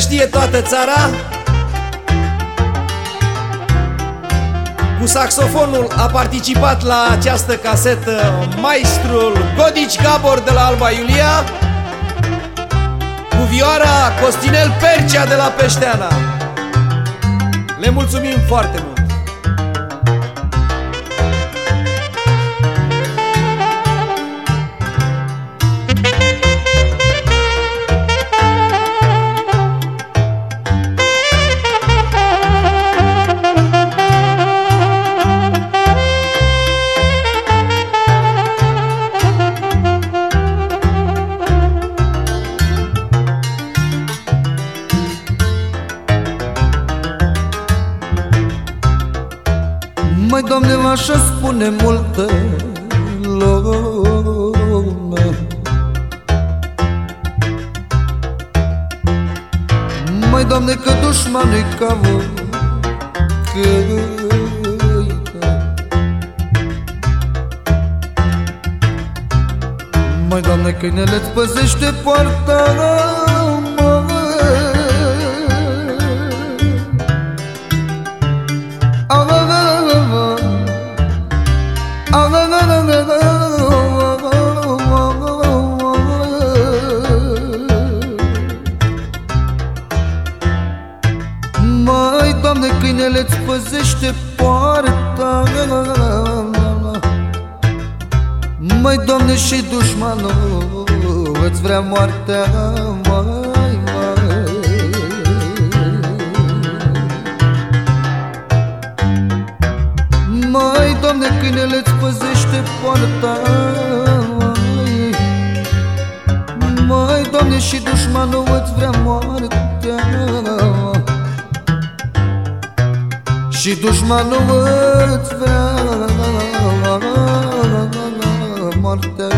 Vrem să știe toată țara Cu saxofonul a participat la această casetă maestrul Godici Gabor de la Alba Iulia Cu vioara Costinel Percea de la Peșteana Le mulțumim foarte mult! Mai, Doamne, așa spune multă lume. Mai, Doamne, că dușmanul-i ca câine Mai, Doamne, câinele-ți păzește poarta Doamne, câinele-ți păzește poarta. Mai, Doamne, și dușmanul îți vrea moartea. Mai, mai. Mai, Doamne, câinele-ți păzește poarta. Mai, mai Doamne, și dușmanul îți vrea moartea Și dușmanul îți vrea moartea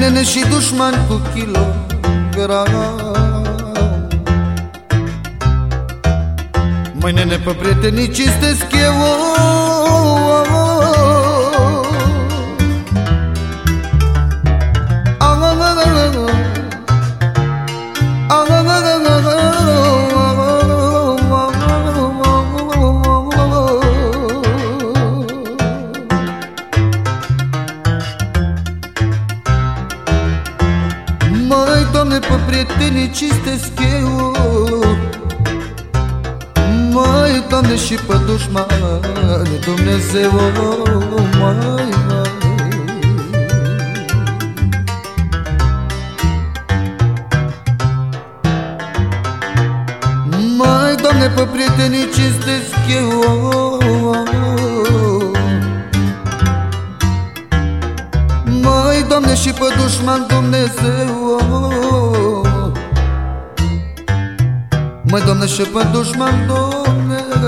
Mai, nene, și dușman cu kilogram Mai, nene, pe prietenii cinstesc eu Dumnezeu Mai, mai Mai, Doamne, pe prietenii cinstesc eu Mai, Doamne, și pe dușman Dumnezeu Mai, Doamne, și pe dușman Dumnezeu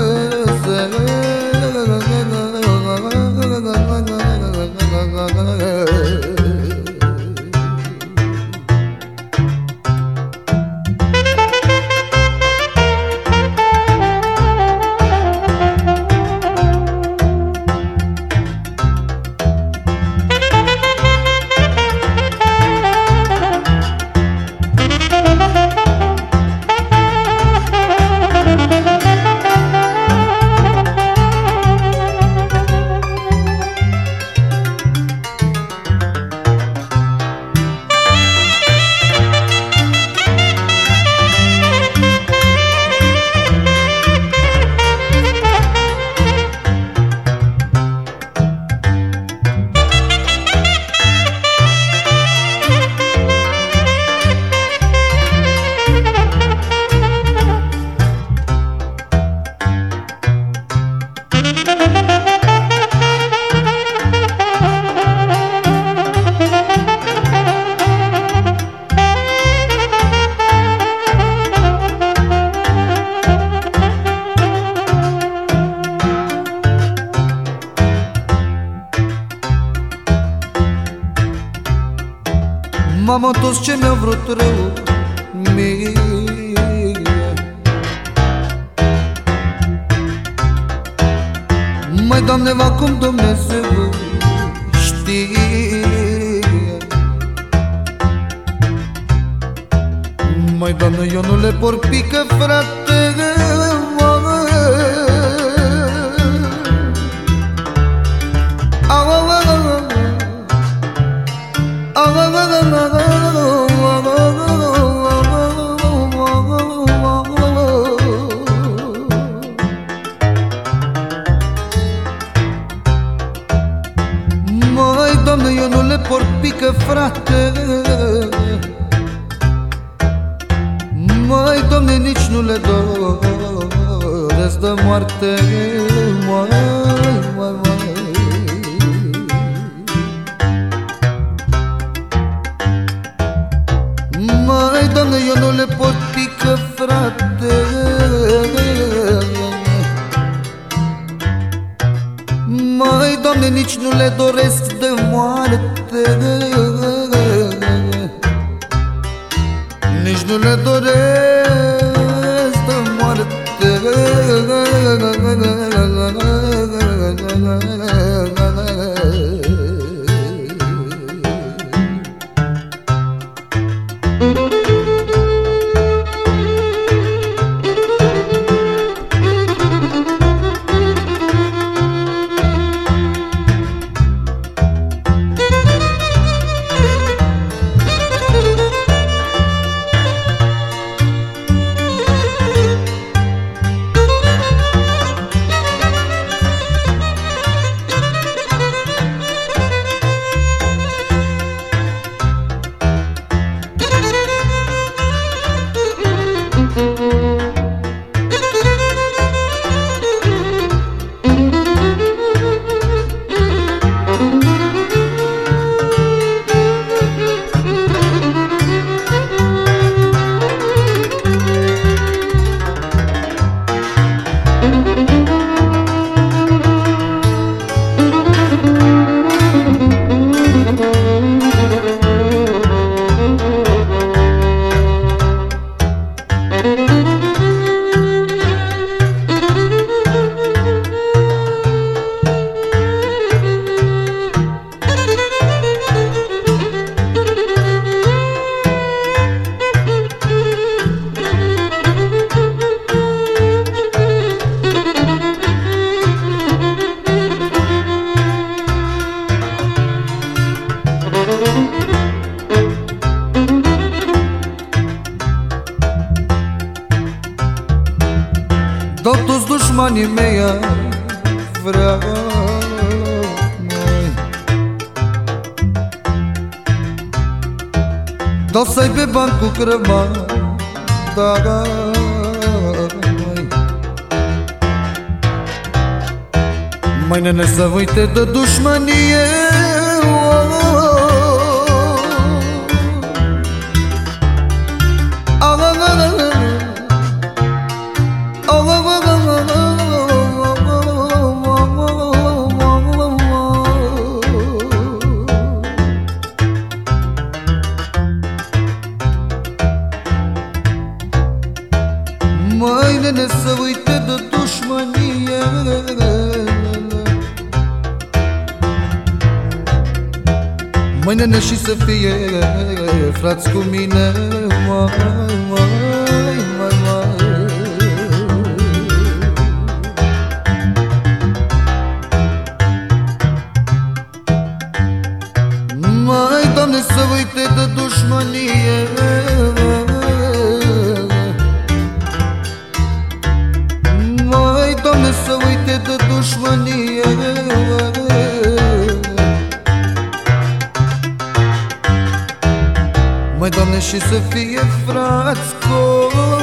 Mamă, toți ce mi-au vrut rău mie. Mai, Doamne, va cum Dumnezeu știe. Mai, Doamne, eu nu le porpică, frate pică, frate. Mai, Doamne, nici nu le doresc de moarte Nici nu le doresc de moarte. Dau toți dușmanii mei vrea mai Dau să-i pe bani cu crăma Da, mai Mai nene să uite de dușmanie să fie frați cu mine Mai, și să fie frați cu